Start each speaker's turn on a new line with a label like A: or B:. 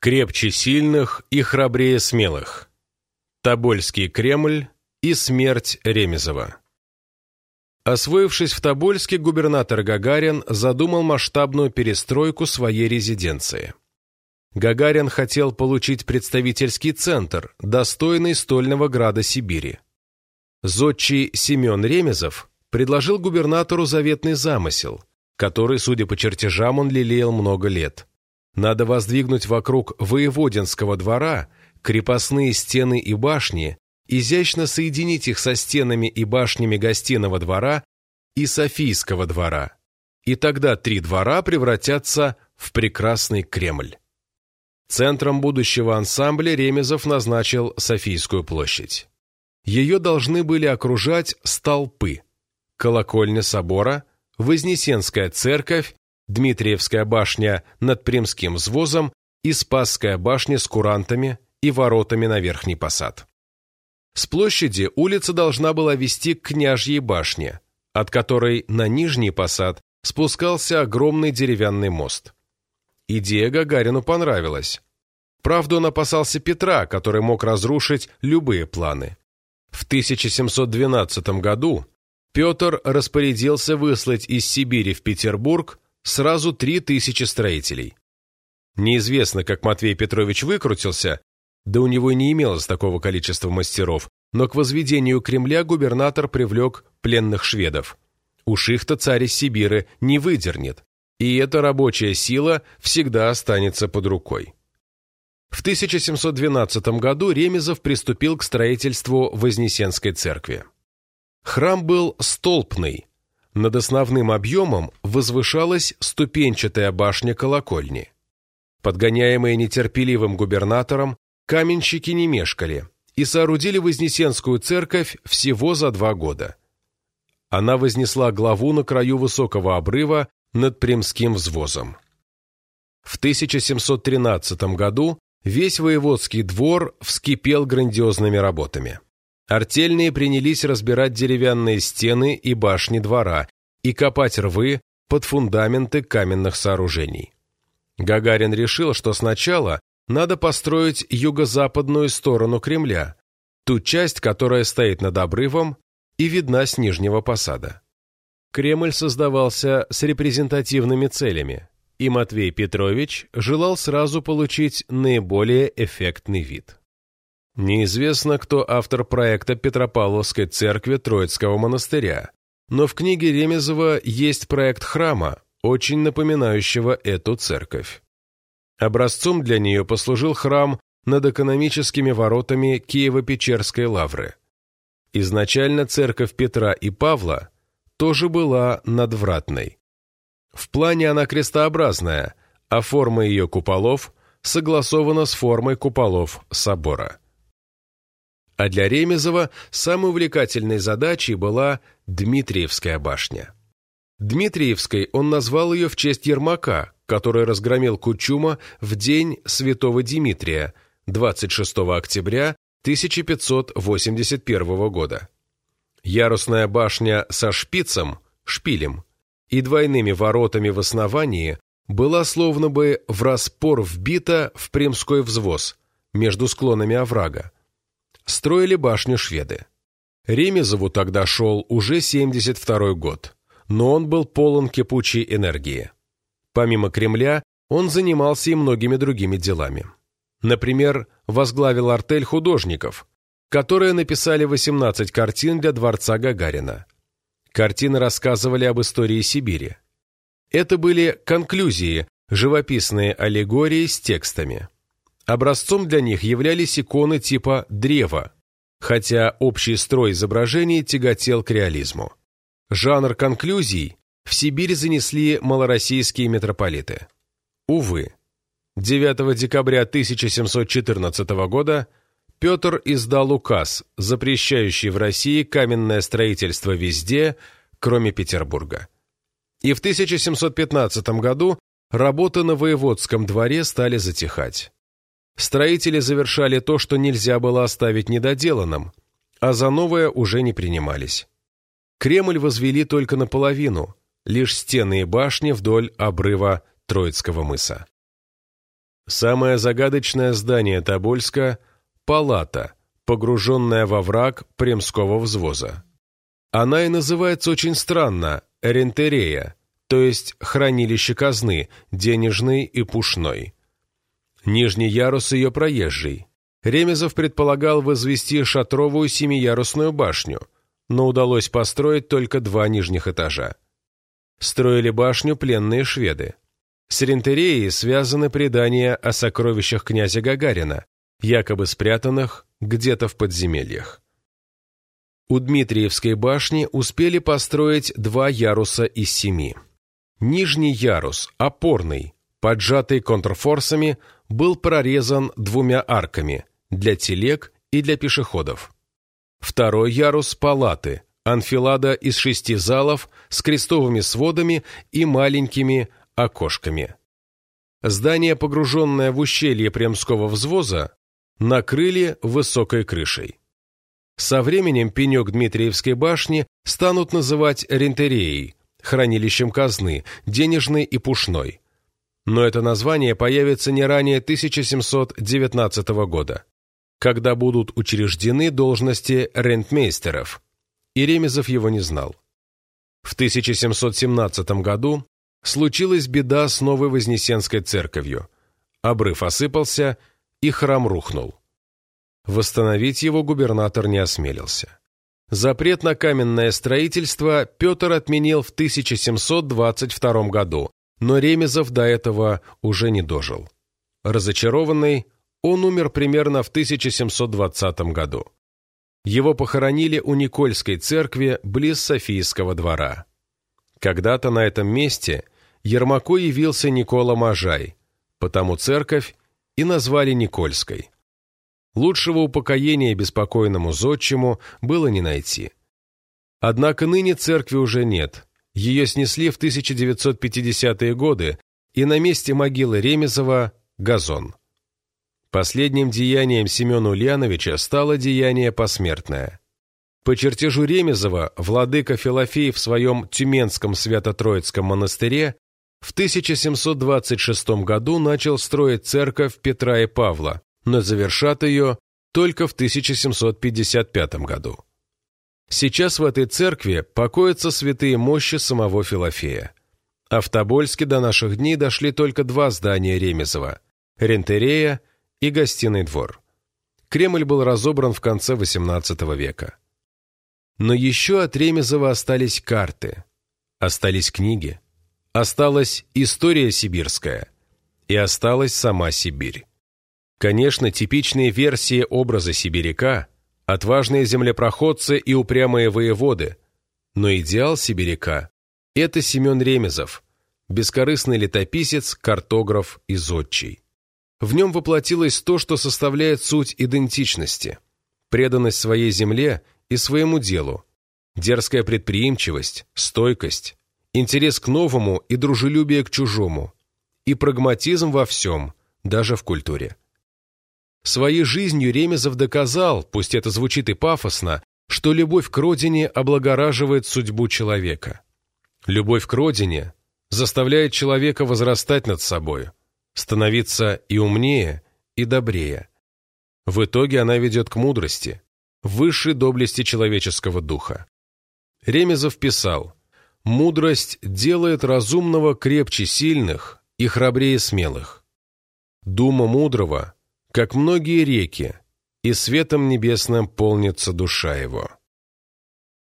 A: крепче сильных и храбрее смелых. Тобольский Кремль и смерть Ремезова. Освоившись в Тобольске, губернатор Гагарин задумал масштабную перестройку своей резиденции. Гагарин хотел получить представительский центр, достойный стольного града Сибири. Зодчий Семен Ремезов предложил губернатору заветный замысел, который, судя по чертежам, он лелеял много лет. Надо воздвигнуть вокруг воеводинского двора крепостные стены и башни, изящно соединить их со стенами и башнями гостиного двора и Софийского двора. И тогда три двора превратятся в прекрасный Кремль. Центром будущего ансамбля Ремезов назначил Софийскую площадь. Ее должны были окружать столпы, колокольня собора, Вознесенская церковь, Дмитриевская башня над Примским взвозом и Спасская башня с курантами и воротами на Верхний Посад. С площади улица должна была вести к Княжьей башне, от которой на Нижний Посад спускался огромный деревянный мост. Идея Гагарину понравилась. Правда, он опасался Петра, который мог разрушить любые планы. В 1712 году Петр распорядился выслать из Сибири в Петербург сразу три тысячи строителей. Неизвестно, как Матвей Петрович выкрутился, да у него не имелось такого количества мастеров, но к возведению Кремля губернатор привлек пленных шведов. Уж их-то царь из Сибиры не выдернет, и эта рабочая сила всегда останется под рукой. В 1712 году Ремезов приступил к строительству Вознесенской церкви. Храм был столпный. Над основным объемом возвышалась ступенчатая башня колокольни. Подгоняемые нетерпеливым губернатором, каменщики не мешкали и соорудили Вознесенскую церковь всего за два года. Она вознесла главу на краю высокого обрыва над Примским взвозом. В 1713 году весь воеводский двор вскипел грандиозными работами. Артельные принялись разбирать деревянные стены и башни двора и копать рвы под фундаменты каменных сооружений. Гагарин решил, что сначала надо построить юго-западную сторону Кремля, ту часть, которая стоит над обрывом и видна с нижнего посада. Кремль создавался с репрезентативными целями, и Матвей Петрович желал сразу получить наиболее эффектный вид. Неизвестно, кто автор проекта Петропавловской церкви Троицкого монастыря, но в книге Ремезова есть проект храма, очень напоминающего эту церковь. Образцом для нее послужил храм над экономическими воротами Киево-Печерской лавры. Изначально церковь Петра и Павла тоже была надвратной. В плане она крестообразная, а форма ее куполов согласована с формой куполов собора. А для Ремезова самой увлекательной задачей была Дмитриевская башня. Дмитриевской он назвал ее в честь Ермака, который разгромил Кучума в день Святого Дмитрия, 26 октября 1581 года. Ярусная башня со шпицем, шпилем, и двойными воротами в основании была словно бы в распор вбита в Примской взвоз, между склонами оврага. Строили башню шведы. Ремезову тогда шел уже 72 год но он был полон кипучей энергии. Помимо Кремля, он занимался и многими другими делами. Например, возглавил артель художников, которые написали 18 картин для Дворца Гагарина. Картины рассказывали об истории Сибири. Это были конклюзии, живописные аллегории с текстами. Образцом для них являлись иконы типа «древа», хотя общий строй изображений тяготел к реализму. Жанр конклюзий в Сибирь занесли малороссийские митрополиты. Увы, 9 декабря 1714 года Петр издал указ, запрещающий в России каменное строительство везде, кроме Петербурга. И в 1715 году работы на воеводском дворе стали затихать. Строители завершали то, что нельзя было оставить недоделанным, а за новое уже не принимались. Кремль возвели только наполовину, лишь стены и башни вдоль обрыва Троицкого мыса. Самое загадочное здание Тобольска – палата, погруженная во враг Премского взвоза. Она и называется очень странно – рентерея, то есть хранилище казны, денежной и пушной. Нижний ярус ее проезжий. Ремезов предполагал возвести шатровую семиярусную башню, но удалось построить только два нижних этажа. Строили башню пленные шведы. С Рентереей связаны предания о сокровищах князя Гагарина, якобы спрятанных где-то в подземельях. У Дмитриевской башни успели построить два яруса из семи. Нижний ярус, опорный, поджатый контрфорсами, был прорезан двумя арками для телег и для пешеходов. Второй ярус – палаты, анфилада из шести залов с крестовыми сводами и маленькими окошками. Здание, погруженное в ущелье Премского взвоза, накрыли высокой крышей. Со временем пенек Дмитриевской башни станут называть рентереей, хранилищем казны, денежной и пушной. Но это название появится не ранее 1719 года, когда будут учреждены должности рентмейстеров, и Ремезов его не знал. В 1717 году случилась беда с Новой Вознесенской церковью. Обрыв осыпался, и храм рухнул. Восстановить его губернатор не осмелился. Запрет на каменное строительство Петр отменил в 1722 году, но Ремезов до этого уже не дожил. Разочарованный, он умер примерно в 1720 году. Его похоронили у Никольской церкви близ Софийского двора. Когда-то на этом месте Ермаку явился Никола Можай, потому церковь и назвали Никольской. Лучшего упокоения беспокойному зодчему было не найти. Однако ныне церкви уже нет. Ее снесли в 1950-е годы, и на месте могилы Ремезова – газон. Последним деянием Семена Ульяновича стало деяние посмертное. По чертежу Ремезова владыка Филофей в своем Тюменском Свято-Троицком монастыре в 1726 году начал строить церковь Петра и Павла, но завершат ее только в 1755 году. Сейчас в этой церкви покоятся святые мощи самого Филофея. А в Тобольске до наших дней дошли только два здания Ремезова – Рентерея и гостиный двор. Кремль был разобран в конце XVIII века. Но еще от Ремезова остались карты, остались книги, осталась история сибирская и осталась сама Сибирь. Конечно, типичные версии образа сибиряка – отважные землепроходцы и упрямые воеводы, но идеал сибиряка – это Семен Ремезов, бескорыстный летописец, картограф и зодчий. В нем воплотилось то, что составляет суть идентичности – преданность своей земле и своему делу, дерзкая предприимчивость, стойкость, интерес к новому и дружелюбие к чужому, и прагматизм во всем, даже в культуре. Своей жизнью Ремезов доказал, пусть это звучит и пафосно, что любовь к родине облагораживает судьбу человека. Любовь к родине заставляет человека возрастать над собой – становиться и умнее, и добрее. В итоге она ведет к мудрости, высшей доблести человеческого духа. Ремезов писал, «Мудрость делает разумного крепче сильных и храбрее смелых. Дума мудрого, как многие реки, и светом небесным полнится душа его».